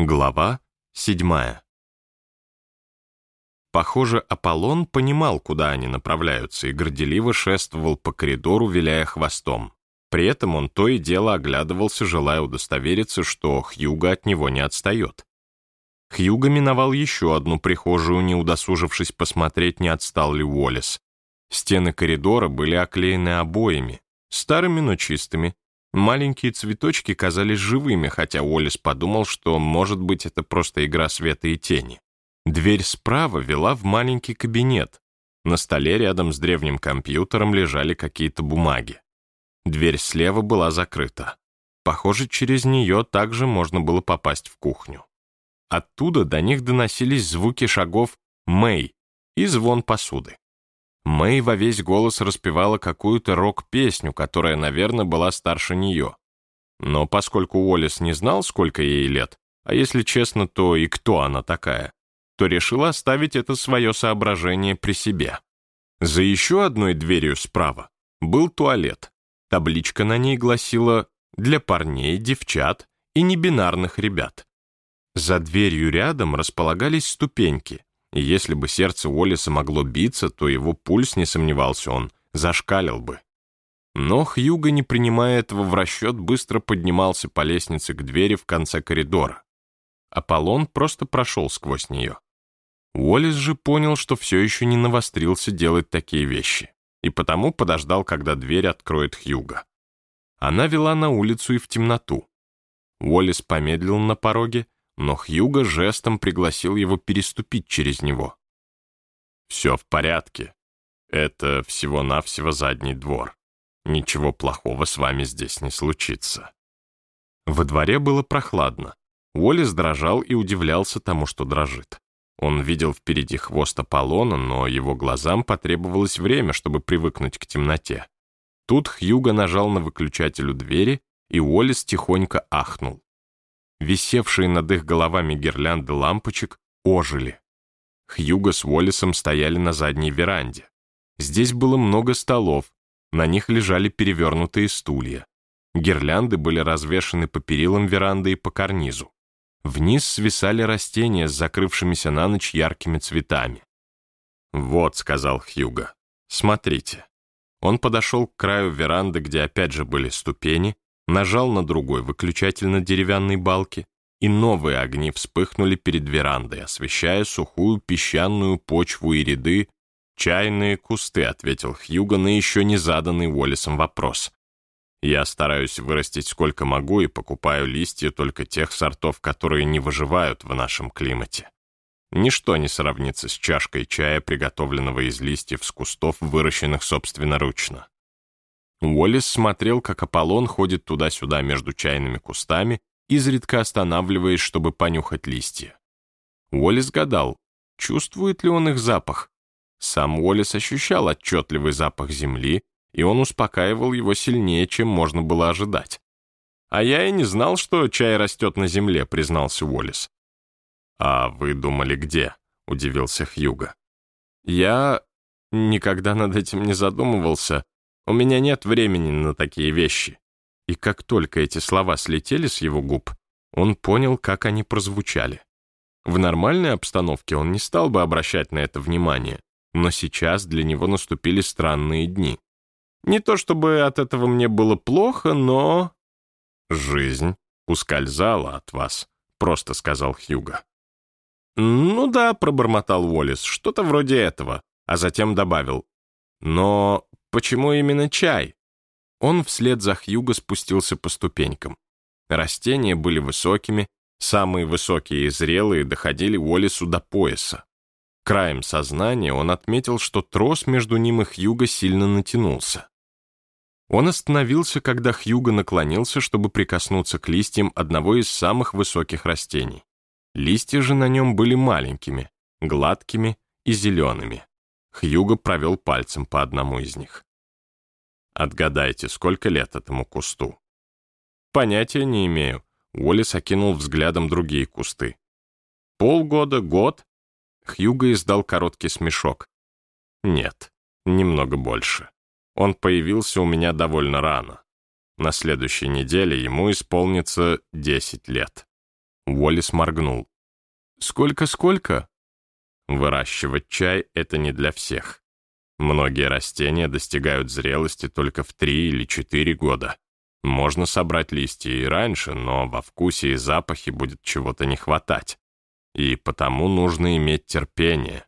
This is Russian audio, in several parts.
Глава седьмая. Похоже, Аполлон понимал, куда они направляются, и горделиво шествовал по коридору, виляя хвостом. При этом он то и дело оглядывался, желая удостовериться, что Хьюга от него не отстает. Хьюга миновал еще одну прихожую, не удосужившись посмотреть, не отстал ли Уоллес. Стены коридора были оклеены обоями, старыми, но чистыми, Маленькие цветочки казались живыми, хотя Уоллес подумал, что, может быть, это просто игра света и тени. Дверь справа вела в маленький кабинет. На столе рядом с древним компьютером лежали какие-то бумаги. Дверь слева была закрыта. Похоже, через нее также можно было попасть в кухню. Оттуда до них доносились звуки шагов Мэй и звон посуды. Мэй во весь голос распевала какую-то рок-песню, которая, наверное, была старше нее. Но поскольку Уоллес не знал, сколько ей лет, а если честно, то и кто она такая, то решил оставить это свое соображение при себе. За еще одной дверью справа был туалет. Табличка на ней гласила «Для парней, девчат и небинарных ребят». За дверью рядом располагались ступеньки, и если бы сердце Уоллеса могло биться, то его пульс, не сомневался он, зашкалил бы. Но Хьюго, не принимая этого в расчет, быстро поднимался по лестнице к двери в конце коридора. Аполлон просто прошел сквозь нее. Уоллес же понял, что все еще не навострился делать такие вещи, и потому подождал, когда дверь откроет Хьюго. Она вела на улицу и в темноту. Уоллес помедлил на пороге, но Хьюго жестом пригласил его переступить через него. «Все в порядке. Это всего-навсего задний двор. Ничего плохого с вами здесь не случится». Во дворе было прохладно. Уоллес дрожал и удивлялся тому, что дрожит. Он видел впереди хвост Аполлона, но его глазам потребовалось время, чтобы привыкнуть к темноте. Тут Хьюго нажал на выключатель у двери, и Уоллес тихонько ахнул. Висевшие над их головами гирлянды лампочек ожили. Хьюго с Уоллесом стояли на задней веранде. Здесь было много столов, на них лежали перевернутые стулья. Гирлянды были развешаны по перилам веранды и по карнизу. Вниз свисали растения с закрывшимися на ночь яркими цветами. «Вот», — сказал Хьюго, — «смотрите». Он подошел к краю веранды, где опять же были ступени, нажал на другой выключатель на деревянной балке, и новые огни вспыхнули перед верандой, освещая сухую песчаную почву и ряды. «Чайные кусты», — ответил Хьюго на еще не заданный Уоллесом вопрос. «Я стараюсь вырастить сколько могу и покупаю листья только тех сортов, которые не выживают в нашем климате. Ничто не сравнится с чашкой чая, приготовленного из листьев с кустов, выращенных собственноручно. Уоллес смотрел, как Аполлон ходит туда-сюда между чайными кустами, изредка останавливаясь, чтобы понюхать листья. Уоллес гадал, чувствует ли он их запах. Сам Уоллес ощущал отчетливый запах земли, и он успокаивал его сильнее, чем можно было ожидать. «А я и не знал, что чай растет на земле», — признался Уоллес. «А вы думали, где?» — удивился Хьюго. «Я никогда над этим не задумывался», у меня нет времени на такие вещи». И как только эти слова слетели с его губ, он понял, как они прозвучали. В нормальной обстановке он не стал бы обращать на это внимание, но сейчас для него наступили странные дни. Не то чтобы от этого мне было плохо, но... «Жизнь ускользала от вас», — просто сказал Хьюго. «Ну да», — пробормотал Уоллес, — «что-то вроде этого», а затем добавил. «Но Почему именно чай? Он вслед за Хьюго спустился по ступенькам. Растения были высокими, самые высокие и зрелые доходили Уоллесу до пояса. Краем сознания он отметил, что трос между ним и Хьюго сильно натянулся. Он остановился, когда Хьюго наклонился, чтобы прикоснуться к листьям одного из самых высоких растений. Листья же на нем были маленькими, гладкими и зелеными. Хьюго провел пальцем по одному из них. «Отгадайте, сколько лет этому кусту?» «Понятия не имею», — Уоллес окинул взглядом другие кусты. «Полгода, год?» Хьюго издал короткий смешок. «Нет, немного больше. Он появился у меня довольно рано. На следующей неделе ему исполнится 10 лет». Уоллес моргнул. «Сколько-сколько?» Выращивать чай — это не для всех. Многие растения достигают зрелости только в три или четыре года. Можно собрать листья и раньше, но во вкусе и запахе будет чего-то не хватать. И потому нужно иметь терпение.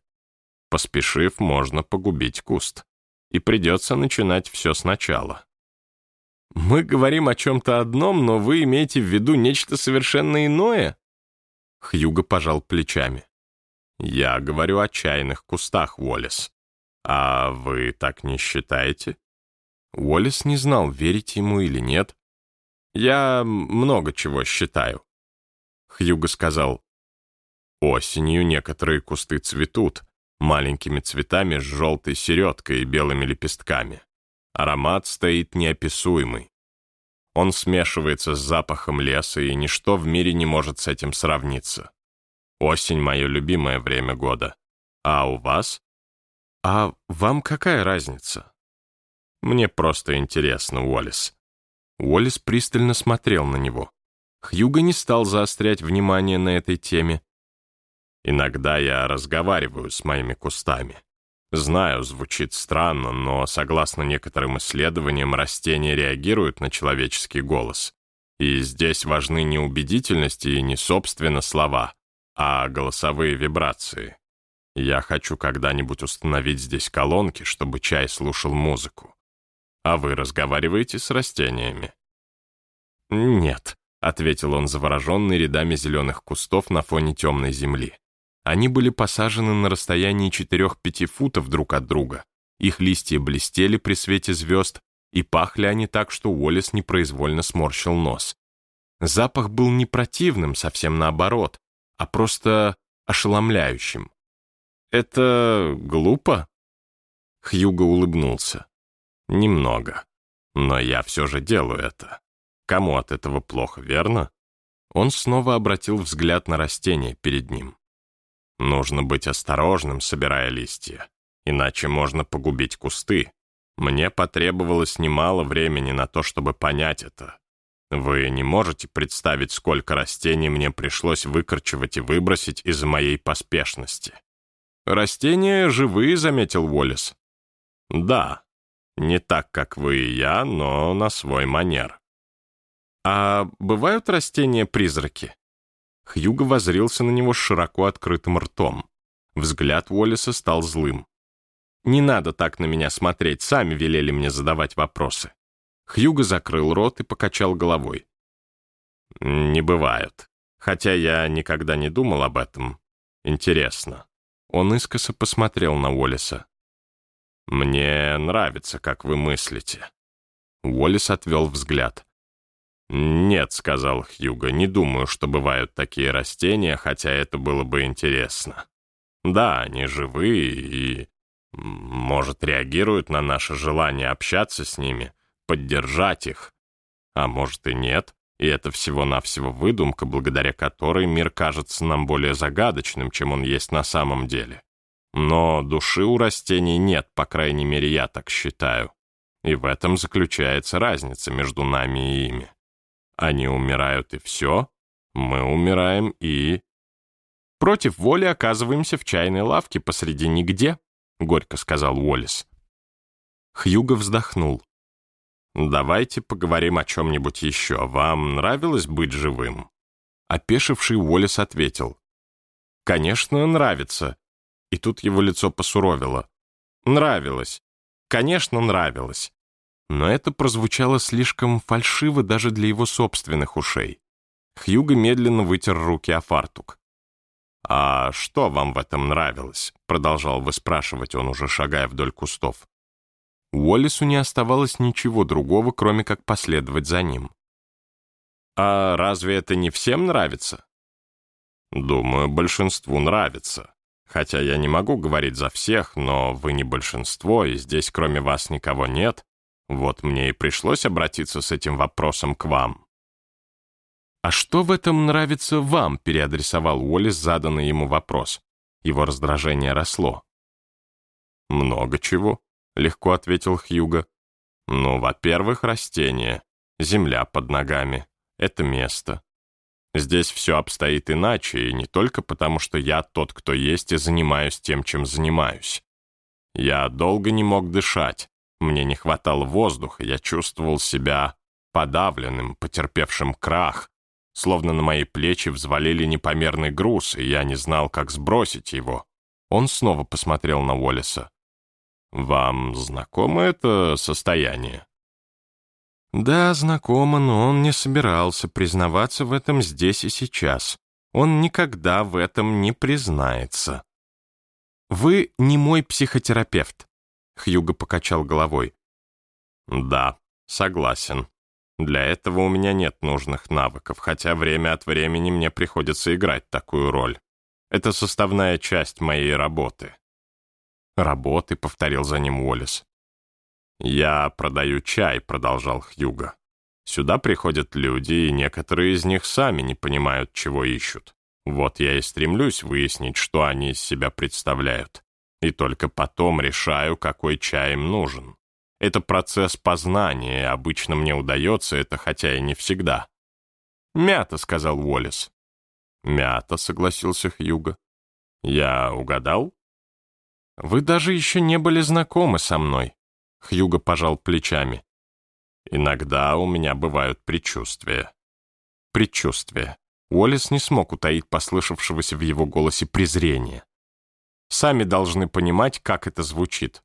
Поспешив, можно погубить куст. И придется начинать все сначала. «Мы говорим о чем-то одном, но вы имеете в виду нечто совершенно иное?» Хьюго пожал плечами. «Я говорю о чайных кустах, Уоллес. А вы так не считаете?» Уоллес не знал, верить ему или нет. «Я много чего считаю». Хьюго сказал, «Осенью некоторые кусты цветут, маленькими цветами с желтой середкой и белыми лепестками. Аромат стоит неописуемый. Он смешивается с запахом леса, и ничто в мире не может с этим сравниться. Осень — мое любимое время года. А у вас? А вам какая разница? Мне просто интересно, Уоллес. Уоллес пристально смотрел на него. Хьюго не стал заострять внимание на этой теме. Иногда я разговариваю с моими кустами. Знаю, звучит странно, но согласно некоторым исследованиям, растения реагируют на человеческий голос. И здесь важны не убедительности и не собственно слова, а голосовые вибрации. Я хочу когда-нибудь установить здесь колонки, чтобы чай слушал музыку. А вы разговариваете с растениями? Нет, ответил он завороженный рядами зеленых кустов на фоне темной земли. Они были посажены на расстоянии 4-5 футов друг от друга. Их листья блестели при свете звезд, и пахли они так, что Уоллес непроизвольно сморщил нос. Запах был не противным, совсем наоборот, а просто ошеломляющим. «Это глупо?» Хьюго улыбнулся. «Немного. Но я все же делаю это. Кому от этого плохо, верно?» Он снова обратил взгляд на растение перед ним. Нужно быть осторожным, собирая листья, иначе можно погубить кусты. Мне потребовалось немало времени на то, чтобы понять это. Вы не можете представить, сколько растений мне пришлось выкорчевать и выбросить из-за моей поспешности. «Растения живые», — заметил Уоллес. «Да, не так, как вы и я, но на свой манер». «А бывают растения-призраки?» Хьюго возрился на него с широко открытым ртом. Взгляд Уоллеса стал злым. «Не надо так на меня смотреть, сами велели мне задавать вопросы». Хьюго закрыл рот и покачал головой. «Не бывают. Хотя я никогда не думал об этом. Интересно». Он искоса посмотрел на Уоллеса. «Мне нравится, как вы мыслите». Уоллес отвел взгляд. «Нет», — сказал Хьюго, — «не думаю, что бывают такие растения, хотя это было бы интересно. Да, они живые и, может, реагируют на наше желание общаться с ними, поддержать их. А может и нет, и это всего-навсего выдумка, благодаря которой мир кажется нам более загадочным, чем он есть на самом деле. Но души у растений нет, по крайней мере, я так считаю. И в этом заключается разница между нами и ими. Они умирают и все, мы умираем и... Против воли оказываемся в чайной лавке посреди нигде, горько сказал Уоллес. Хьюго вздохнул. «Давайте поговорим о чем-нибудь еще. Вам нравилось быть живым?» Опешивший Уоллес ответил. «Конечно, нравится». И тут его лицо посуровило. «Нравилось. Конечно, нравилось но это прозвучало слишком фальшиво даже для его собственных ушей. Хьюго медленно вытер руки о фартук. «А что вам в этом нравилось?» — продолжал выспрашивать он, уже шагая вдоль кустов. Уоллесу не оставалось ничего другого, кроме как последовать за ним. «А разве это не всем нравится?» «Думаю, большинству нравится. Хотя я не могу говорить за всех, но вы не большинство, и здесь кроме вас никого нет. Вот мне и пришлось обратиться с этим вопросом к вам. «А что в этом нравится вам?» — переадресовал Уоллес заданный ему вопрос. Его раздражение росло. «Много чего», — легко ответил Хьюго. «Ну, во-первых, растения, земля под ногами, это место. Здесь все обстоит иначе, и не только потому, что я тот, кто есть, и занимаюсь тем, чем занимаюсь. Я долго не мог дышать, мне не хватало воздуха, я чувствовал себя подавленным, потерпевшим крах, словно на мои плечи взвалили непомерный груз, и я не знал, как сбросить его. Он снова посмотрел на Уоллеса. «Вам знакомо это состояние?» Да, знакомо, но он не собирался признаваться в этом здесь и сейчас. Он никогда в этом не признается. «Вы не мой психотерапевт», — Хьюго покачал головой. «Да, согласен. Для этого у меня нет нужных навыков, хотя время от времени мне приходится играть такую роль. Это составная часть моей работы». «Работы», — повторил за ним Уоллес. «Я продаю чай», — продолжал Хьюго. «Сюда приходят люди, и некоторые из них сами не понимают, чего ищут. Вот я и стремлюсь выяснить, что они из себя представляют. И только потом решаю, какой чай им нужен. Это процесс познания, и обычно мне удается это, хотя и не всегда». «Мята», — сказал Уоллес. «Мята», — согласился Хьюго. «Я угадал?» «Вы даже еще не были знакомы со мной», Хьюго пожал плечами. «Иногда у меня бывают предчувствия». «Предчувствия». Уоллес не смог утаить послышавшегося в его голосе презрения. «Сами должны понимать, как это звучит».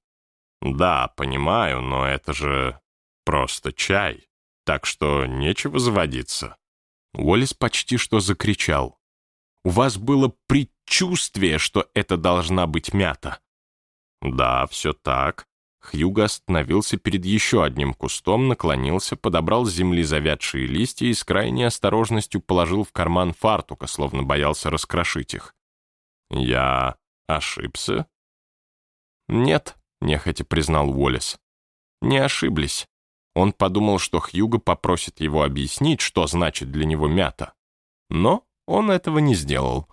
«Да, понимаю, но это же просто чай, так что нечего заводиться». Уоллес почти что закричал. «У вас было предчувствие, что это должна быть мята». «Да, все так. Хьюго остановился перед еще одним кустом, наклонился, подобрал с земли завядшие листья и с крайней осторожностью положил в карман фартука, словно боялся раскрошить их. «Я ошибся?» «Нет», — нехотя признал Уоллес. «Не ошиблись». Он подумал, что Хьюго попросит его объяснить, что значит для него мята. Но он этого не сделал.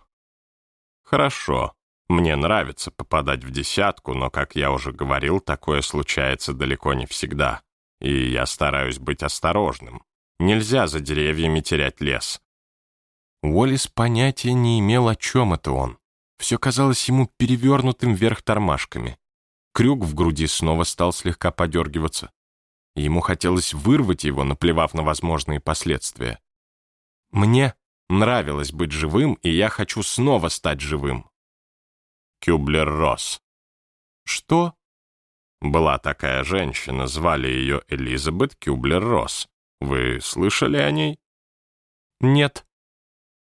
«Хорошо», мне нравится попадать в десятку, но, как я уже говорил, такое случается далеко не всегда. И я стараюсь быть осторожным. Нельзя за деревьями терять лес. Уоллес понятия не имел, о чем это он. Все казалось ему перевернутым вверх тормашками. Крюк в груди снова стал слегка подергиваться. Ему хотелось вырвать его, наплевав на возможные последствия. «Мне нравилось быть живым, и я хочу снова стать живым», Кюблер-Росс. Что? Была такая женщина, звали ее Элизабет Кюблер-Росс. Вы слышали о ней? Нет.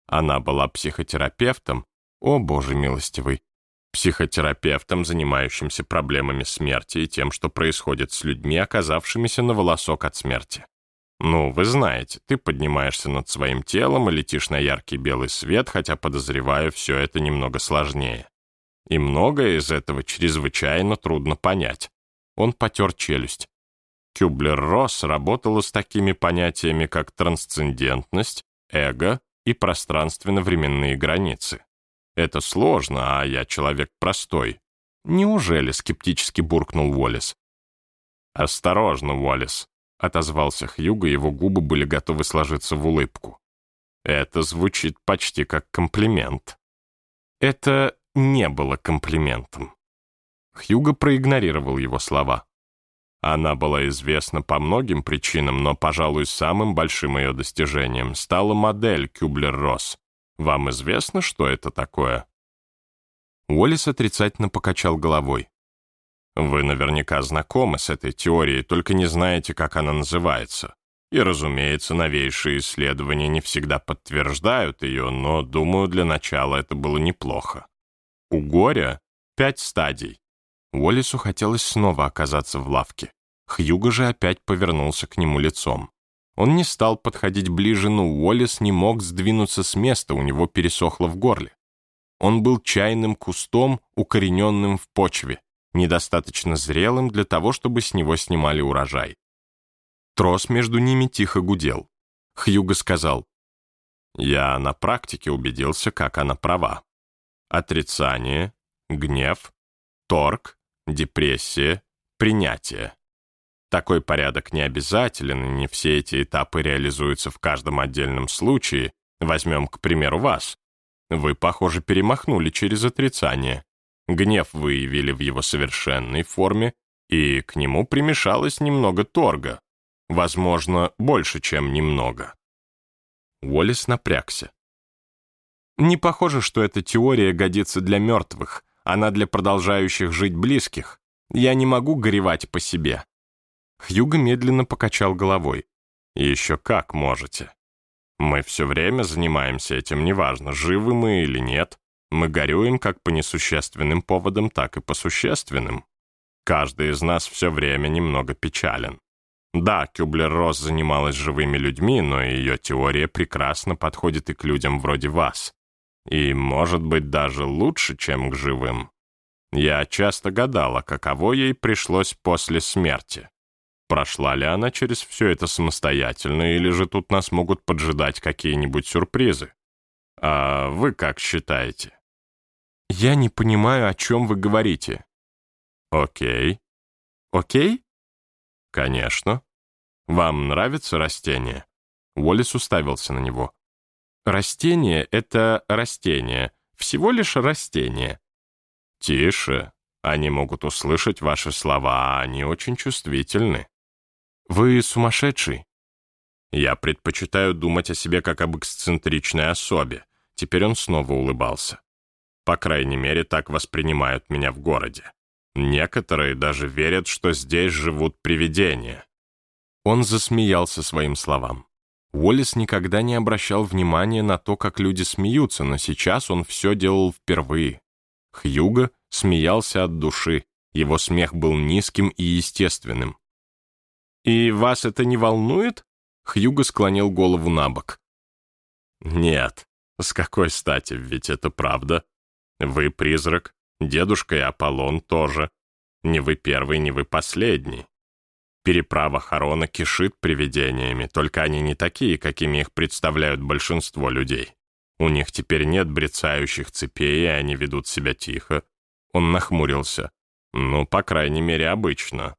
Она была психотерапевтом, о боже милостивый, психотерапевтом, занимающимся проблемами смерти и тем, что происходит с людьми, оказавшимися на волосок от смерти. Ну, вы знаете, ты поднимаешься над своим телом и летишь на яркий белый свет, хотя, подозреваю, все это немного сложнее и многое из этого чрезвычайно трудно понять. Он потер челюсть. Кюблер-Росс работала с такими понятиями, как трансцендентность, эго и пространственно-временные границы. Это сложно, а я человек простой. Неужели скептически буркнул Уоллес? «Осторожно, Уоллес», — отозвался Хьюго, его губы были готовы сложиться в улыбку. «Это звучит почти как комплимент». «Это не было комплиментом. Хьюго проигнорировал его слова. Она была известна по многим причинам, но, пожалуй, самым большим ее достижением стала модель Кюблер-Росс. Вам известно, что это такое? Уоллес отрицательно покачал головой. Вы наверняка знакомы с этой теорией, только не знаете, как она называется. И, разумеется, новейшие исследования не всегда подтверждают ее, но, думаю, для начала это было неплохо. У горя пять стадий. Уоллесу хотелось снова оказаться в лавке. Хьюго же опять повернулся к нему лицом. Он не стал подходить ближе, но Уоллес не мог сдвинуться с места, у него пересохло в горле. Он был чайным кустом, укорененным в почве, недостаточно зрелым для того, чтобы с него снимали урожай. Трос между ними тихо гудел. Хьюго сказал, «Я на практике убедился, как она права отрицание, гнев, торг, депрессия, принятие. Такой порядок не обязателен, и не все эти этапы реализуются в каждом отдельном случае, Возьмем, к примеру, вас. Вы, похоже, перемахнули через отрицание. Гнев выявили в его совершенной форме, и к нему примешалось немного торга. Возможно, больше, чем немного. Уоллес напрягся. Не похоже, что эта теория годится для мертвых. Она для продолжающих жить близких. Я не могу горевать по себе. Хьюго медленно покачал головой. «Еще как можете. Мы все время занимаемся этим, неважно, живы мы или нет. Мы горюем как по несущественным поводам, так и по существенным. Каждый из нас все время немного печален. Да, Кюблер-Росс занималась живыми людьми, но ее теория прекрасно подходит и к людям вроде вас. И, может быть, даже лучше, чем к живым. Я часто гадала, каково ей пришлось после смерти. Прошла ли она через все это самостоятельно, или же тут нас могут поджидать какие-нибудь сюрпризы? А вы как считаете? Я не понимаю, о чем вы говорите. Окей. Окей? Конечно. Вам нравится растение? Уоллес уставился на него. Растение — это растение, всего лишь растение. Тише. Они могут услышать ваши слова, а они очень чувствительны. Вы сумасшедший. Я предпочитаю думать о себе как об эксцентричной особе. Теперь он снова улыбался. По крайней мере, так воспринимают меня в городе. Некоторые даже верят, что здесь живут привидения. Он засмеялся своим словам. Уоллес никогда не обращал внимания на то, как люди смеются, но сейчас он все делал впервые. Хьюго смеялся от души, его смех был низким и естественным. «И вас это не волнует?» Хьюго склонил голову на бок. «Нет. С какой стати, ведь это правда. Вы призрак, дедушка и Аполлон тоже. Не вы первый, не вы последний. Переправа Харона кишит привидениями, только они не такие, какими их представляют большинство людей. У них теперь нет брецающих цепей, и они ведут себя тихо. Он нахмурился. Ну, по крайней мере, обычно.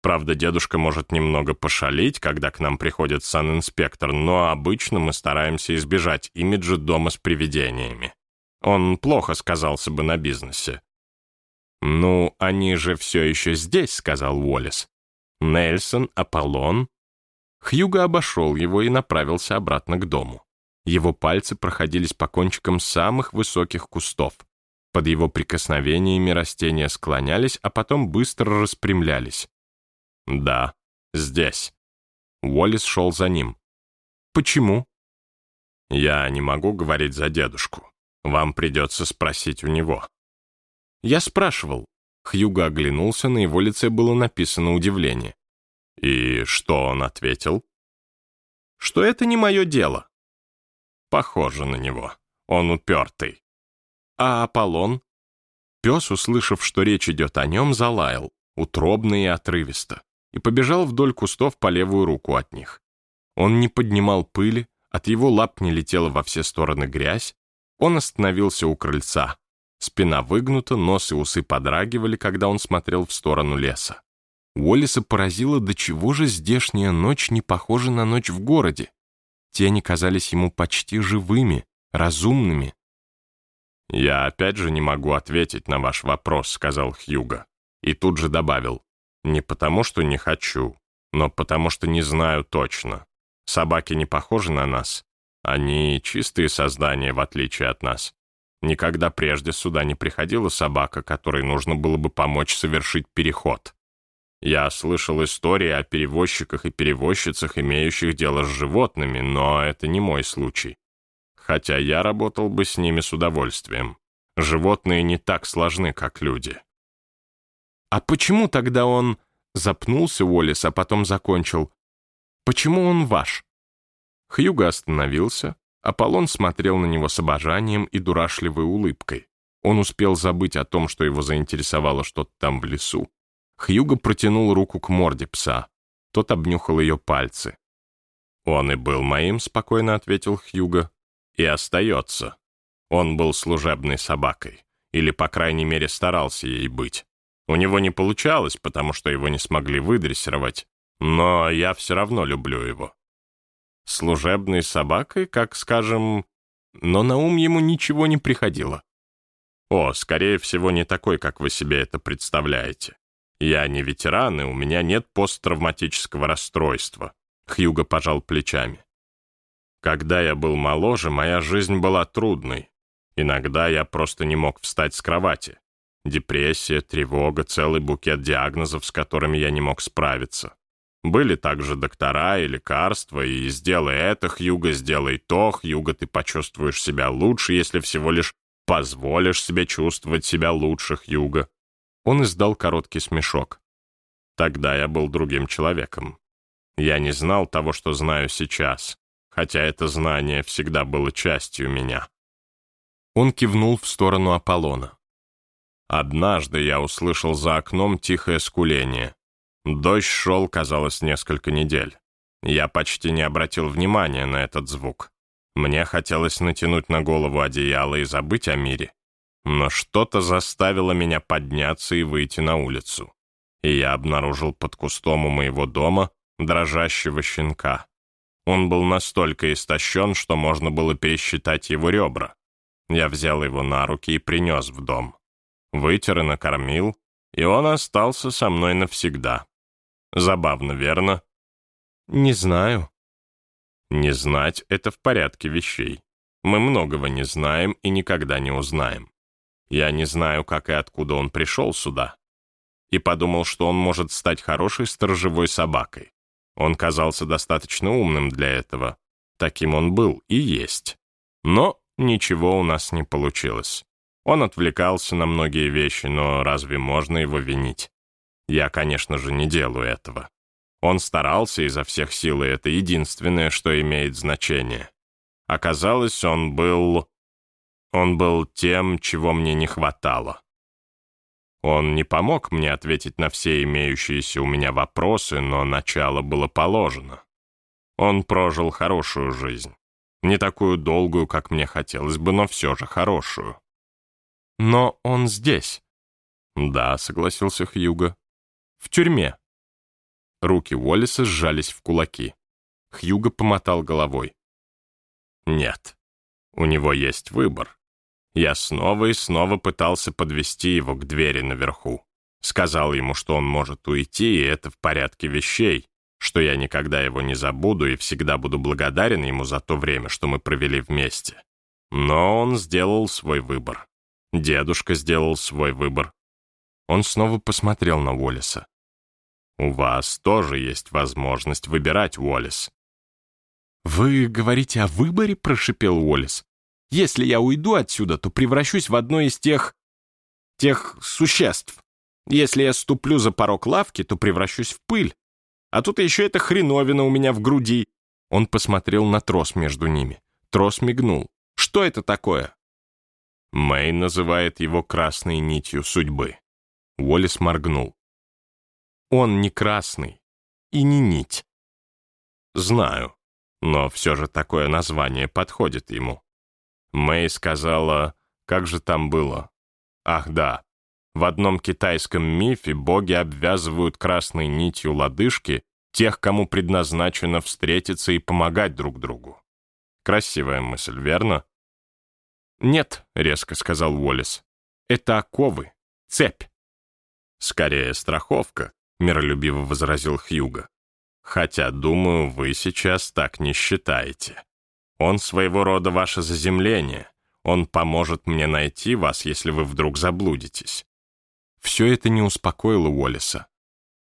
Правда, дедушка может немного пошалить, когда к нам приходит санинспектор, но обычно мы стараемся избежать имиджа дома с привидениями. Он плохо сказался бы на бизнесе. «Ну, они же все еще здесь», — сказал Уоллес. «Нельсон, Аполлон». Хьюго обошел его и направился обратно к дому. Его пальцы проходились по кончикам самых высоких кустов. Под его прикосновениями растения склонялись, а потом быстро распрямлялись. «Да, здесь». Уоллес шел за ним. «Почему?» «Я не могу говорить за дедушку. Вам придется спросить у него». «Я спрашивал». Хьюго оглянулся, на его лице было написано удивление. «И что он ответил?» «Что это не мое дело». «Похоже на него. Он упертый». «А Аполлон?» Пес, услышав, что речь идет о нем, залаял, утробно и отрывисто и побежал вдоль кустов по левую руку от них. Он не поднимал пыли, от его лап не летела во все стороны грязь, он остановился у крыльца. Спина выгнута, нос и усы подрагивали, когда он смотрел в сторону леса. Уоллиса поразило, до чего же здешняя ночь не похожа на ночь в городе. Тени казались ему почти живыми, разумными. «Я опять же не могу ответить на ваш вопрос», — сказал Хьюго. И тут же добавил. Не потому, что не хочу, но потому, что не знаю точно. Собаки не похожи на нас. Они чистые создания, в отличие от нас. Никогда прежде сюда не приходила собака, которой нужно было бы помочь совершить переход. Я слышал истории о перевозчиках и перевозчицах, имеющих дело с животными, но это не мой случай. Хотя я работал бы с ними с удовольствием. Животные не так сложны, как люди. «А почему тогда он...» Запнулся Уоллес, а потом закончил. «Почему он ваш?» Хьюго остановился. Аполлон смотрел на него с обожанием и дурашливой улыбкой. Он успел забыть о том, что его заинтересовало что-то там в лесу. Хьюго протянул руку к морде пса. Тот обнюхал ее пальцы. «Он и был моим», — спокойно ответил Хьюго. «И остается. Он был служебной собакой. Или, по крайней мере, старался ей быть. У него не получалось, потому что его не смогли выдрессировать, но я все равно люблю его. Служебной собакой, как скажем... Но на ум ему ничего не приходило. О, скорее всего, не такой, как вы себе это представляете. Я не ветеран, и у меня нет посттравматического расстройства. Хьюго пожал плечами. Когда я был моложе, моя жизнь была трудной. Иногда я просто не мог встать с кровати. Депрессия, тревога, целый букет диагнозов, с которыми я не мог справиться. Были также доктора и лекарства, и сделай это, Хьюго, сделай то, Хьюго, ты почувствуешь себя лучше, если всего лишь позволишь себе чувствовать себя лучше, Хьюго. Он издал короткий смешок. Тогда я был другим человеком. Я не знал того, что знаю сейчас, хотя это знание всегда было частью меня. Он кивнул в сторону Аполлона. Однажды я услышал за окном тихое скуление. Дождь шел, казалось, несколько недель. Я почти не обратил внимания на этот звук. Мне хотелось натянуть на голову одеяло и забыть о мире. Но что-то заставило меня подняться и выйти на улицу. И я обнаружил под кустом у моего дома дрожащего щенка. Он был настолько истощен, что можно было пересчитать его ребра. Я взял его на руки и принес в дом. Вытер и накормил, и он остался со мной навсегда. Забавно, верно? Не знаю. Не знать — это в порядке вещей. Мы многого не знаем и никогда не узнаем. Я не знаю, как и откуда он пришел сюда. И подумал, что он может стать хорошей сторожевой собакой. Он казался достаточно умным для этого. Таким он был и есть. Но ничего у нас не получилось. Он отвлекался на многие вещи, но разве можно его винить? Я, конечно же, не делаю этого. Он старался изо всех сил, и это единственное, что имеет значение. Оказалось, он был... Он был тем, чего мне не хватало. Он не помог мне ответить на все имеющиеся у меня вопросы, но начало было положено. Он прожил хорошую жизнь. Не такую долгую, как мне хотелось бы, но все же хорошую. Но он здесь. Да, согласился Хьюго. В тюрьме. Руки Уоллиса сжались в кулаки. Хьюго помотал головой. Нет, у него есть выбор. Я снова и снова пытался подвести его к двери наверху. Сказал ему, что он может уйти, и это в порядке вещей, что я никогда его не забуду и всегда буду благодарен ему за то время, что мы провели вместе. Но он сделал свой выбор. Дедушка сделал свой выбор. Он снова посмотрел на Уоллеса. «У вас тоже есть возможность выбирать, Уоллес». «Вы говорите о выборе?» — прошипел Уоллес. Если я уйду отсюда, то превращусь в одно из тех... тех существ. Если я ступлю за порог лавки, то превращусь в пыль. А тут еще эта хреновина у меня в груди. Он посмотрел на трос между ними. Трос мигнул. Что это такое? Мэй называет его красной нитью судьбы. Уоллес моргнул. Он не красный и не нить. Знаю, но все же такое название подходит ему. Мэй сказала, как же там было? Ах да, в одном китайском мифе боги обвязывают красной нитью лодыжки тех, кому предназначено встретиться и помогать друг другу. Красивая мысль, верно? «Нет», — резко сказал Уоллес. «Это оковы, цепь». «Скорее, страховка», — миролюбиво возразил Хьюго. «Хотя, думаю, вы сейчас так не считаете». Он своего рода ваше заземление. Он поможет мне найти вас, если вы вдруг заблудитесь». Все это не успокоило Уоллеса.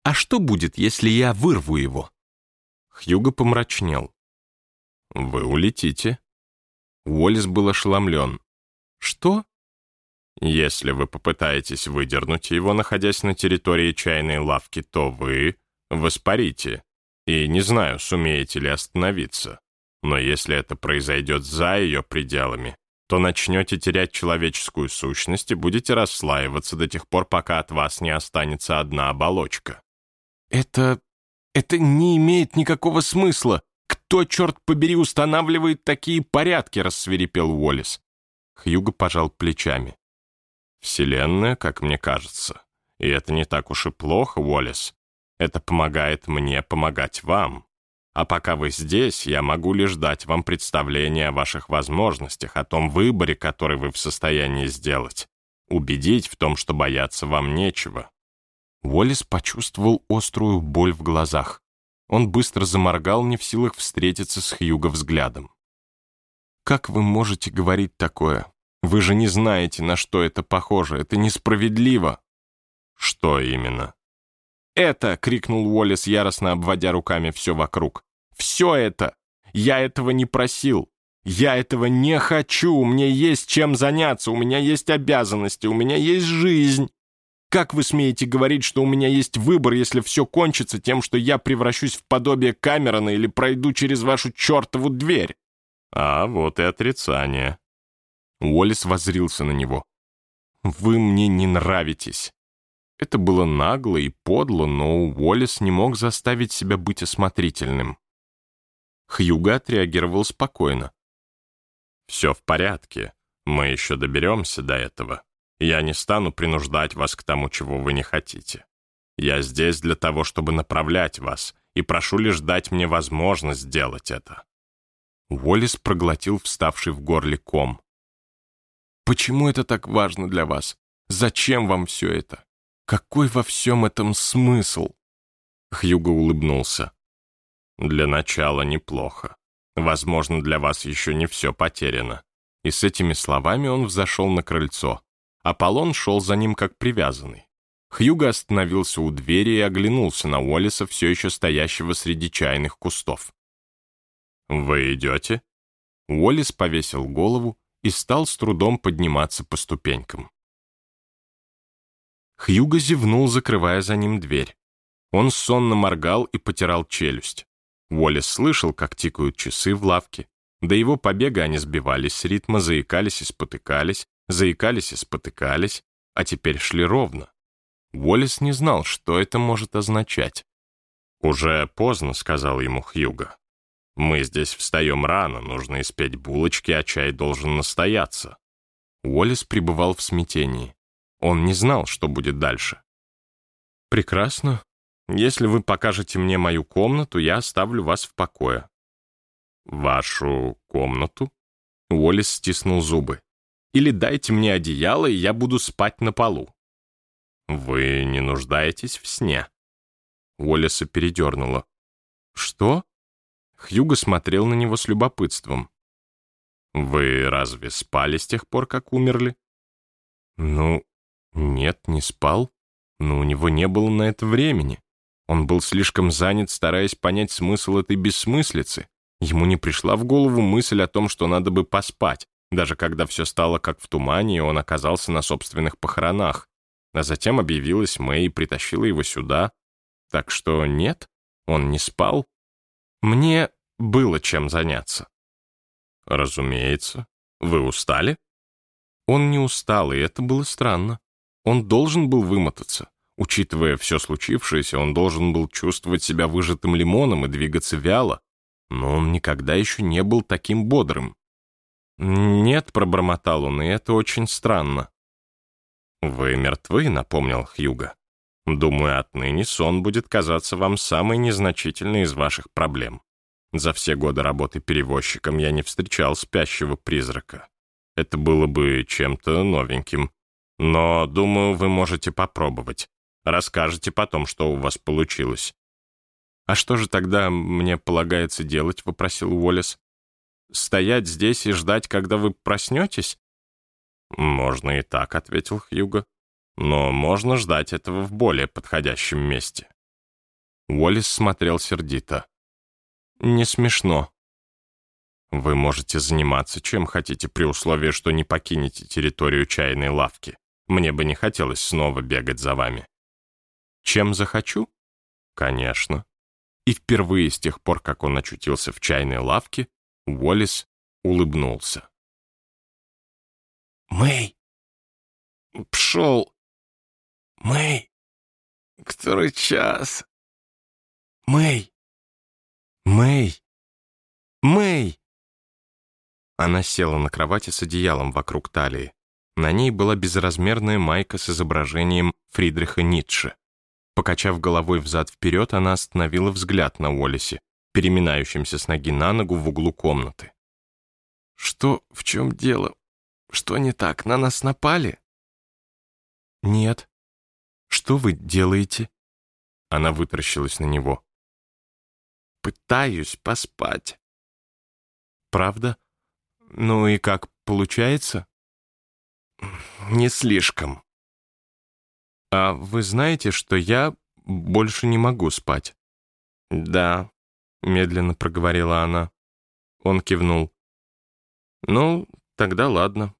«А что будет, если я вырву его?» Хьюго помрачнел. «Вы улетите». Уоллес был ошеломлен. «Что?» «Если вы попытаетесь выдернуть его, находясь на территории чайной лавки, то вы воспарите. И не знаю, сумеете ли остановиться. Но если это произойдет за ее пределами, то начнете терять человеческую сущность и будете расслаиваться до тех пор, пока от вас не останется одна оболочка. Это... это не имеет никакого смысла. Кто, черт побери, устанавливает такие порядки, рассверепел Уоллес. Хьюго пожал плечами. Вселенная, как мне кажется. И это не так уж и плохо, Уоллес. Это помогает мне помогать вам. А пока вы здесь, я могу лишь дать вам представление о ваших возможностях, о том выборе, который вы в состоянии сделать. Убедить в том, что бояться вам нечего». Уоллес почувствовал острую боль в глазах. Он быстро заморгал, не в силах встретиться с Хьюго взглядом. «Как вы можете говорить такое? Вы же не знаете, на что это похоже. Это несправедливо». «Что именно?» «Это!» — крикнул Уоллес, яростно обводя руками все вокруг. Все это. Я этого не просил. Я этого не хочу. Мне есть чем заняться. У меня есть обязанности. У меня есть жизнь. Как вы смеете говорить, что у меня есть выбор, если все кончится тем, что я превращусь в подобие Камерона или пройду через вашу чертову дверь? А вот и отрицание. Уоллес возрился на него. «Вы мне не нравитесь». Это было нагло и подло, но Уоллес не мог заставить себя быть осмотрительным. Хьюго отреагировал спокойно. «Все в порядке. Мы еще доберемся до этого. Я не стану принуждать вас к тому, чего вы не хотите. Я здесь для того, чтобы направлять вас, и прошу лишь дать мне возможность сделать это». Уоллес проглотил вставший в горле ком. «Почему это так важно для вас? Зачем вам все это? Какой во всем этом смысл?» Хьюго улыбнулся. Для начала неплохо. Возможно, для вас еще не все потеряно. И с этими словами он взошел на крыльцо. Аполлон шел за ним как привязанный. Хьюго остановился у двери и оглянулся на Уоллеса, все еще стоящего среди чайных кустов. «Вы идете?» Уоллес повесил голову и стал с трудом подниматься по ступенькам. Хьюго зевнул, закрывая за ним дверь. Он сонно моргал и потирал челюсть. Уоллес слышал, как тикают часы в лавке. До его побега они сбивались с ритма, заикались и спотыкались, заикались и спотыкались, а теперь шли ровно. Уоллес не знал, что это может означать. «Уже поздно», — сказал ему Хьюго. «Мы здесь встаем рано, нужно испечь булочки, а чай должен настояться». Уоллес пребывал в смятении. Он не знал, что будет дальше. «Прекрасно. Если вы покажете мне мою комнату, я оставлю вас в покое». «Вашу комнату?» Уоллес стиснул зубы. «Или дайте мне одеяло, и я буду спать на полу». «Вы не нуждаетесь в сне?» Уоллеса передернуло. «Что?» Хьюго смотрел на него с любопытством. «Вы разве спали с тех пор, как умерли?» «Ну, нет, не спал, но у него не было на это времени. Он был слишком занят, стараясь понять смысл этой бессмыслицы. Ему не пришла в голову мысль о том, что надо бы поспать, даже когда все стало как в тумане, и он оказался на собственных похоронах. А затем объявилась Мэй и притащила его сюда. Так что нет, он не спал. Мне было чем заняться. Разумеется. Вы устали? Он не устал, и это было странно. Он должен был вымотаться. Учитывая все случившееся, он должен был чувствовать себя выжатым лимоном и двигаться вяло, но он никогда еще не был таким бодрым. «Нет», — пробормотал он, — «и это очень странно». «Вы мертвы», — напомнил Хьюга. «Думаю, отныне сон будет казаться вам самой незначительной из ваших проблем. За все годы работы перевозчиком я не встречал спящего призрака. Это было бы чем-то новеньким. Но, думаю, вы можете попробовать. Расскажете потом, что у вас получилось». «А что же тогда мне полагается делать?» — вопросил Уоллес. «Стоять здесь и ждать, когда вы проснетесь?» «Можно и так», — ответил Хьюго. «Но можно ждать этого в более подходящем месте». Уоллес смотрел сердито. «Не смешно. Вы можете заниматься чем хотите при условии, что не покинете территорию чайной лавки. Мне бы не хотелось снова бегать за вами». Чем захочу? Конечно. И впервые с тех пор, как он очутился в чайной лавке, Уоллес улыбнулся. «Мэй!» «Пшел!» «Мэй!» «Который час?» «Мэй!» «Мэй! Мэй!» Она села на кровати с одеялом вокруг талии. На ней была безразмерная майка с изображением Фридриха Ницше. Покачав головой взад-вперед, она остановила взгляд на Уоллесе, переминающимся с ноги на ногу в углу комнаты. «Что, в чем дело? Что не так? На нас напали?» «Нет. Что вы делаете?» Она вытаращилась на него. «Пытаюсь поспать». «Правда? Ну и как, получается?» «Не слишком». «А вы знаете, что я больше не могу спать?» «Да», — медленно проговорила она. Он кивнул. «Ну, тогда ладно».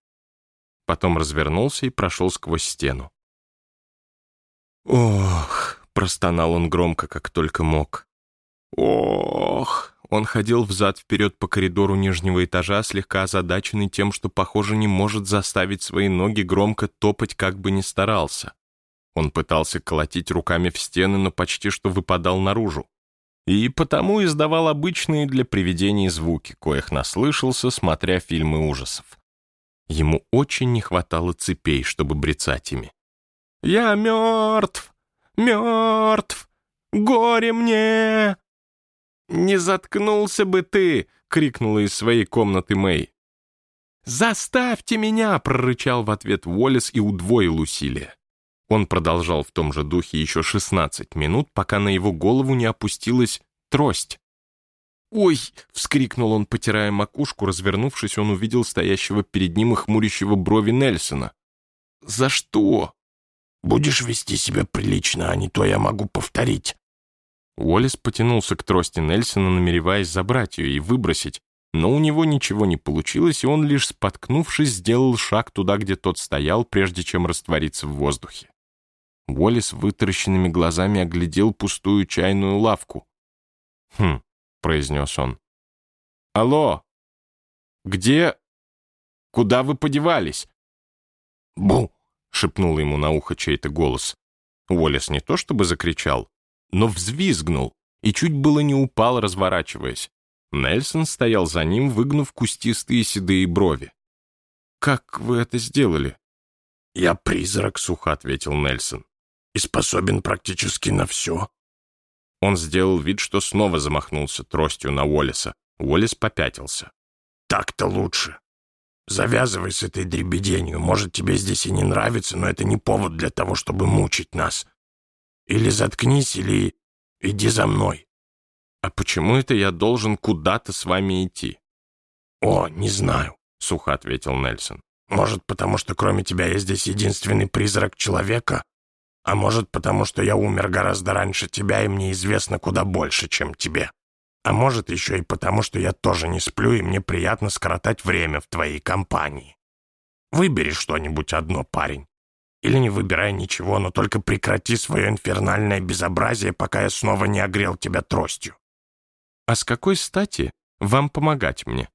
Потом развернулся и прошел сквозь стену. «Ох!» — простонал он громко, как только мог. «Ох!» Он ходил взад-вперед по коридору нижнего этажа, слегка озадаченный тем, что, похоже, не может заставить свои ноги громко топать, как бы ни старался. Он пытался колотить руками в стены, но почти что выпадал наружу. И потому издавал обычные для привидений звуки, коих наслышался, смотря фильмы ужасов. Ему очень не хватало цепей, чтобы брецать ими. «Я мертв! Мертв! Горе мне!» «Не заткнулся бы ты!» — крикнула из своей комнаты Мэй. «Заставьте меня!» — прорычал в ответ Уоллес и удвоил усилия. Он продолжал в том же духе еще 16 минут, пока на его голову не опустилась трость. «Ой!» — вскрикнул он, потирая макушку. Развернувшись, он увидел стоящего перед ним и хмурящего брови Нельсона. «За что?» «Будешь вести себя прилично, а не то я могу повторить». Уоллес потянулся к трости Нельсона, намереваясь забрать ее и выбросить, но у него ничего не получилось, и он, лишь споткнувшись, сделал шаг туда, где тот стоял, прежде чем раствориться в воздухе. Уоллес вытаращенными глазами оглядел пустую чайную лавку. «Хм», — произнес он. «Алло! Где... Куда вы подевались?» «Бу!» — шепнул ему на ухо чей-то голос. Уоллес не то чтобы закричал, но взвизгнул и чуть было не упал, разворачиваясь. Нельсон стоял за ним, выгнув кустистые седые брови. «Как вы это сделали?» «Я призрак», — сухо ответил Нельсон, «и способен практически на все». Он сделал вид, что снова замахнулся тростью на Уоллеса. Уоллес попятился. «Так-то лучше. Завязывай с этой дребеденью. Может, тебе здесь и не нравится, но это не повод для того, чтобы мучить нас. Или заткнись, или иди за мной». «А почему это я должен куда-то с вами идти?» «О, не знаю», — сухо ответил Нельсон. «Может, потому что кроме тебя я здесь единственный призрак человека? А может, потому что я умер гораздо раньше тебя, и мне известно куда больше, чем тебе. А может, еще и потому, что я тоже не сплю, и мне приятно скоротать время в твоей компании. Выбери что-нибудь одно, парень. Или не выбирай ничего, но только прекрати свое инфернальное безобразие, пока я снова не огрел тебя тростью. А с какой стати вам помогать мне?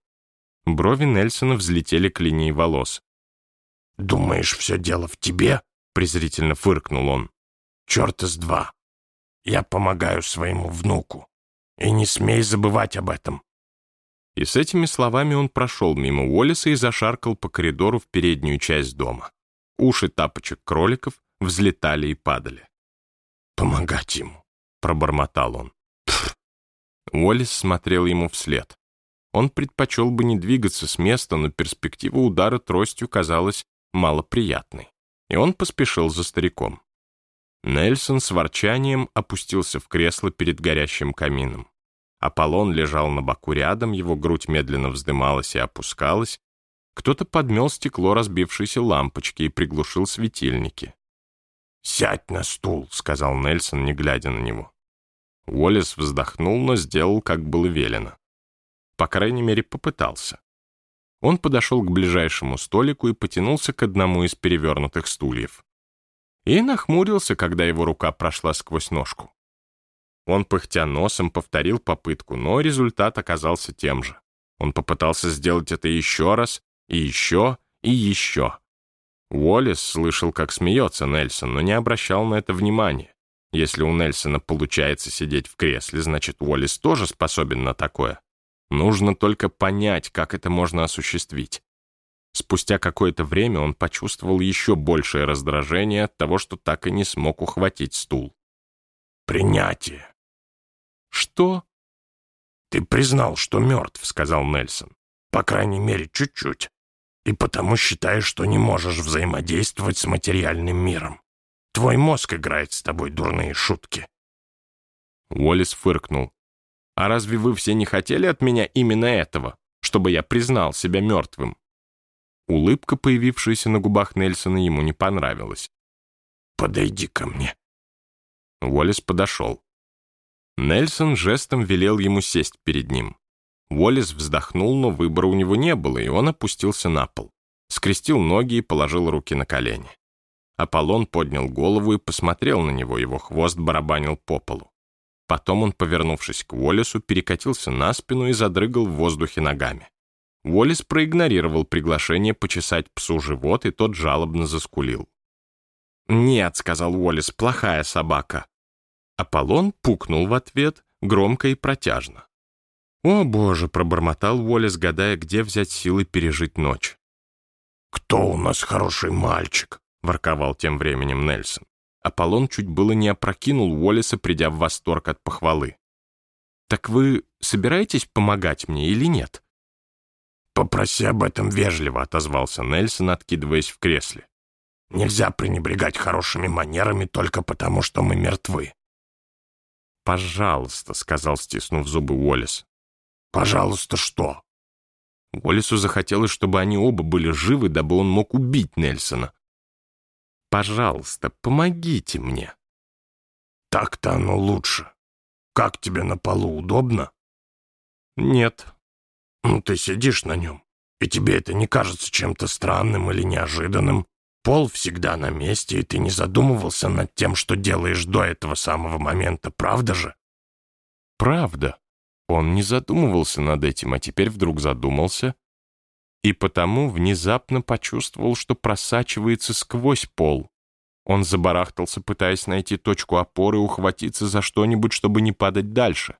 Брови Нельсона взлетели к линии волос. «Думаешь, все дело в тебе?» — презрительно фыркнул он. «Черт из два. Я помогаю своему внуку. И не смей забывать об этом». И с этими словами он прошел мимо Уоллеса и зашаркал по коридору в переднюю часть дома. Уши тапочек кроликов взлетали и падали. «Помогать ему», — пробормотал он. Пфф. Уоллес смотрел ему вслед. Он предпочел бы не двигаться с места, но перспектива удара тростью казалась малоприятной и он поспешил за стариком. Нельсон с ворчанием опустился в кресло перед горящим камином. Аполлон лежал на боку рядом, его грудь медленно вздымалась и опускалась. Кто-то подмел стекло разбившейся лампочки и приглушил светильники. «Сядь на стул», — сказал Нельсон, не глядя на него. Уоллес вздохнул, но сделал, как было велено. По крайней мере, попытался. Он подошел к ближайшему столику и потянулся к одному из перевернутых стульев. И нахмурился, когда его рука прошла сквозь ножку. Он, пыхтя носом, повторил попытку, но результат оказался тем же. Он попытался сделать это еще раз, и еще, и еще. Уоллес слышал, как смеется Нельсон, но не обращал на это внимания. Если у Нельсона получается сидеть в кресле, значит, Уоллес тоже способен на такое. Нужно только понять, как это можно осуществить. Спустя какое-то время он почувствовал еще большее раздражение от того, что так и не смог ухватить стул. «Принятие». «Что?» «Ты признал, что мертв», — сказал Нельсон. «По крайней мере, чуть-чуть. И потому считаешь, что не можешь взаимодействовать с материальным миром. Твой мозг играет с тобой дурные шутки». Уоллес фыркнул. «А разве вы все не хотели от меня именно этого, чтобы я признал себя мертвым?» Улыбка, появившаяся на губах Нельсона, ему не понравилась. «Подойди ко мне». Уоллес подошел. Нельсон жестом велел ему сесть перед ним. Уоллес вздохнул, но выбора у него не было, и он опустился на пол. Скрестил ноги и положил руки на колени. Аполлон поднял голову и посмотрел на него, его хвост барабанил по полу. Потом он, повернувшись к Уоллесу, перекатился на спину и задрыгал в воздухе ногами. Уоллес проигнорировал приглашение почесать псу живот, и тот жалобно заскулил. «Нет», — сказал Уоллес, — «плохая собака». Аполлон пукнул в ответ, громко и протяжно. «О, боже!» — пробормотал Уоллес, гадая, где взять силы пережить ночь. «Кто у нас хороший мальчик?» — ворковал тем временем Нельсон. Аполлон чуть было не опрокинул Уоллеса, придя в восторг от похвалы. «Так вы собираетесь помогать мне или нет?» «Попроси об этом вежливо», — отозвался Нельсон, откидываясь в кресле. «Нельзя пренебрегать хорошими манерами только потому, что мы мертвы». «Пожалуйста», — сказал, стиснув зубы Уоллес. «Пожалуйста, что?» Уоллесу захотелось, чтобы они оба были живы, дабы он мог убить Нельсона. «Пожалуйста, помогите мне». «Так-то оно лучше. Как тебе на полу, удобно?» «Нет». «Ну, ты сидишь на нем, и тебе это не кажется чем-то странным или неожиданным. Пол всегда на месте, и ты не задумывался над тем, что делаешь до этого самого момента, правда же?» «Правда», он не задумывался над этим, а теперь вдруг задумался, и потому внезапно почувствовал, что просачивается сквозь пол. Он забарахтался, пытаясь найти точку опоры, ухватиться за что-нибудь, чтобы не падать дальше.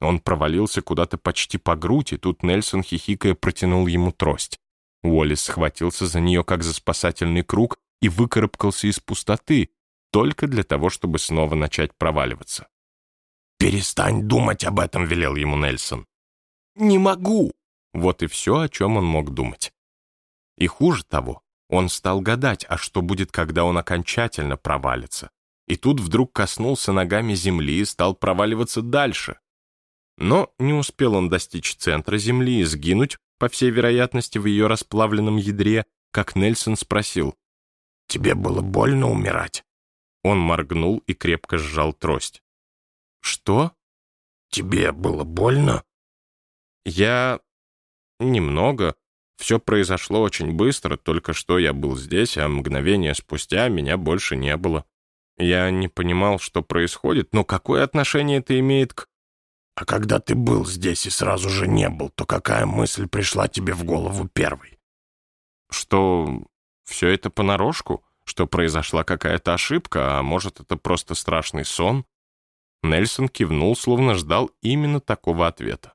Он провалился куда-то почти по грудь, и тут Нельсон, хихикая, протянул ему трость. Уоллес схватился за нее, как за спасательный круг, и выкарабкался из пустоты, только для того, чтобы снова начать проваливаться. «Перестань думать об этом», — велел ему Нельсон. «Не могу!» Вот и все, о чем он мог думать. И хуже того, он стал гадать, а что будет, когда он окончательно провалится. И тут вдруг коснулся ногами земли и стал проваливаться дальше. Но не успел он достичь центра земли и сгинуть, по всей вероятности, в ее расплавленном ядре, как Нельсон спросил. «Тебе было больно умирать?» Он моргнул и крепко сжал трость. «Что?» «Тебе было больно?» «Я... немного. Все произошло очень быстро, только что я был здесь, а мгновение спустя меня больше не было. Я не понимал, что происходит, но какое отношение это имеет к...» «А когда ты был здесь и сразу же не был, то какая мысль пришла тебе в голову первой?» «Что все это понарошку? Что произошла какая-то ошибка, а может, это просто страшный сон?» Нельсон кивнул, словно ждал именно такого ответа.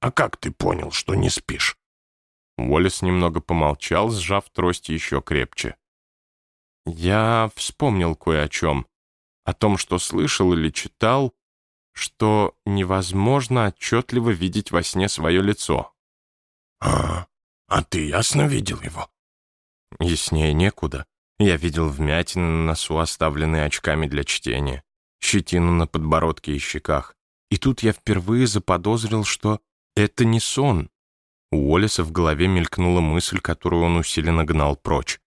«А как ты понял, что не спишь?» Уоллес немного помолчал, сжав трость еще крепче. «Я вспомнил кое о чем. О том, что слышал или читал, что невозможно отчетливо видеть во сне свое лицо». «А, а ты ясно видел его?» «Яснее некуда. Я видел вмятины на носу, оставленные очками для чтения щетину на подбородке и щеках. И тут я впервые заподозрил, что это не сон. У Уоллеса в голове мелькнула мысль, которую он усиленно гнал прочь.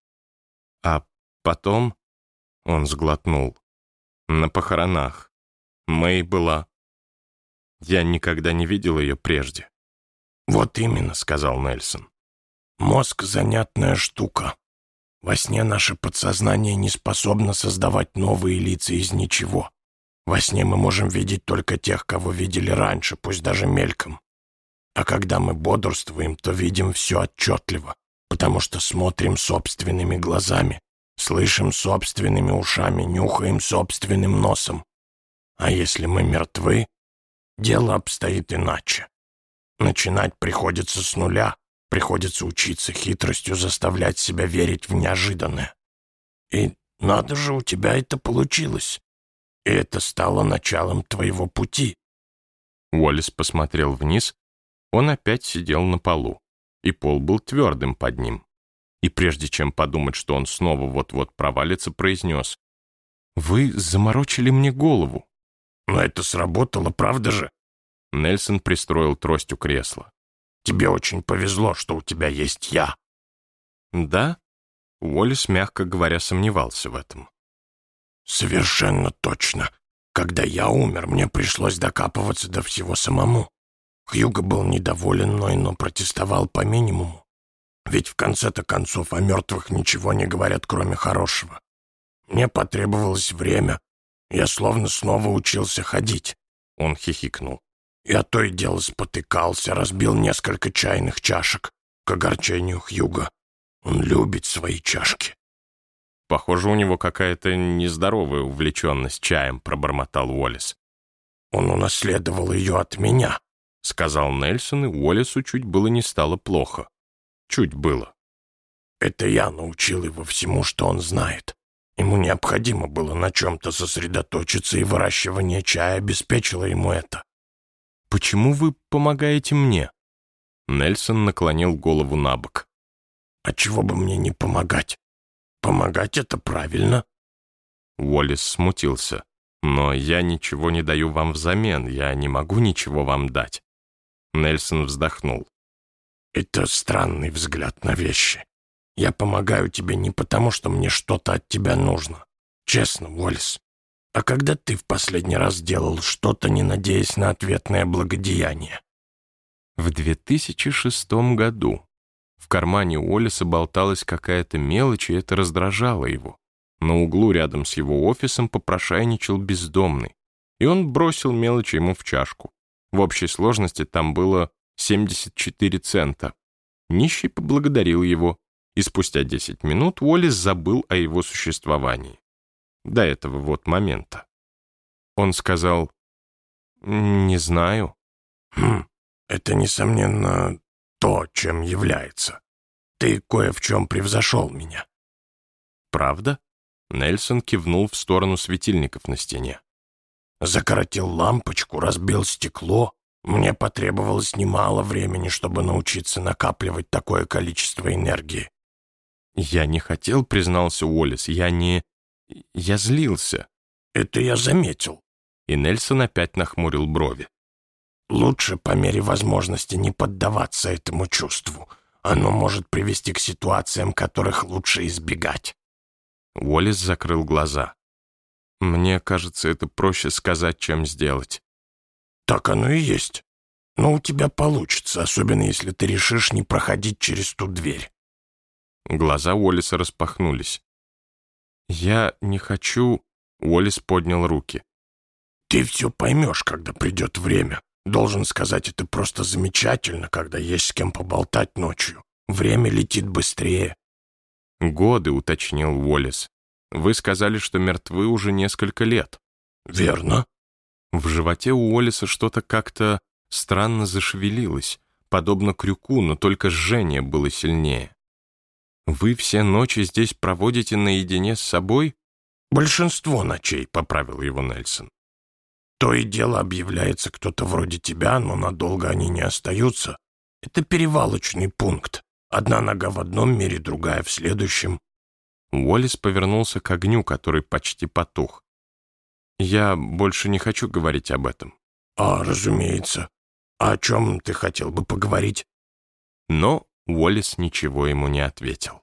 А потом он сглотнул. На похоронах. Мэй была... Я никогда не видел ее прежде. «Вот именно», — сказал Нельсон. «Мозг — занятная штука. Во сне наше подсознание не способно создавать новые лица из ничего. Во сне мы можем видеть только тех, кого видели раньше, пусть даже мельком. А когда мы бодрствуем, то видим все отчетливо, потому что смотрим собственными глазами, слышим собственными ушами, нюхаем собственным носом. А если мы мертвы, дело обстоит иначе. Начинать приходится с нуля, приходится учиться хитростью заставлять себя верить в неожиданное. И надо же, у тебя это получилось. И это стало началом твоего пути. Уоллес посмотрел вниз. Он опять сидел на полу, и пол был твердым под ним. И прежде чем подумать, что он снова вот-вот провалится, произнес. «Вы заморочили мне голову». «Но это сработало, правда же?» Нельсон пристроил трость у кресла. «Тебе очень повезло, что у тебя есть я». «Да?» Уоллес, мягко говоря, сомневался в этом. «Совершенно точно. Когда я умер, мне пришлось докапываться до всего самому. Хьюго был недоволен мной, но протестовал по минимуму. Ведь в конце-то концов о мертвых ничего не говорят, кроме хорошего. Мне потребовалось время. Я словно снова учился ходить. Он хихикнул. Я то и дело спотыкался, разбил несколько чайных чашек к огорчению Хьюга. Он любит свои чашки. Похоже, у него какая-то нездоровая увлеченность чаем, пробормотал Уоллес. Он унаследовал ее от меня, сказал Нельсон, и Уоллесу чуть было не стало плохо. Чуть было. Это я научил его всему, что он знает. Ему необходимо было на чем-то сосредоточиться, и выращивание чая обеспечило ему это. «Почему вы помогаете мне?» Нельсон наклонил голову на бок. «А чего бы мне не помогать? Помогать — это правильно». Уоллес смутился. «Но я ничего не даю вам взамен, я не могу ничего вам дать». Нельсон вздохнул. «Это странный взгляд на вещи. Я помогаю тебе не потому, что мне что-то от тебя нужно. Честно, Уоллес. А когда ты в последний раз делал что-то, не надеясь на ответное благодеяние?» «В 2006 году», в кармане Уоллеса болталась какая-то мелочь, и это раздражало его. На углу рядом с его офисом попрошайничал бездомный, и он бросил мелочь ему в чашку. В общей сложности там было 74 цента. Нищий поблагодарил его, и спустя 10 минут Уоллес забыл о его существовании. До этого вот момента. Он сказал, «Не знаю». «Хм, это, несомненно, то, чем является. Ты кое в чем превзошел меня». «Правда?» Нельсон кивнул в сторону светильников на стене. «Закоротил лампочку, разбил стекло. Мне потребовалось немало времени, чтобы научиться накапливать такое количество энергии». «Я не хотел», — признался Уоллес. «Я не... Я злился». «Это я заметил». И Нельсон опять нахмурил брови. Лучше по мере возможности не поддаваться этому чувству. Оно может привести к ситуациям, которых лучше избегать. Уоллес закрыл глаза. Мне кажется, это проще сказать, чем сделать. Так оно и есть. Но у тебя получится, особенно если ты решишь не проходить через ту дверь. Глаза Уоллеса распахнулись. «Я не хочу...» Уоллес поднял руки. «Ты все поймешь, когда придет время. Должен сказать, это просто замечательно, когда есть с кем поболтать ночью. Время летит быстрее. Годы, уточнил Уоллес. Вы сказали, что мертвы уже несколько лет. Верно. В животе у Уоллеса что-то как-то странно зашевелилось, подобно крюку, но только жжение было сильнее. Вы все ночи здесь проводите наедине с собой? Большинство ночей, поправил его Нельсон. То и дело объявляется кто-то вроде тебя, но надолго они не остаются. Это перевалочный пункт. Одна нога в одном мире, другая в следующем. Уоллес повернулся к огню, который почти потух. «Я больше не хочу говорить об этом». «А, разумеется. А о чем ты хотел бы поговорить?» Но Уоллес ничего ему не ответил.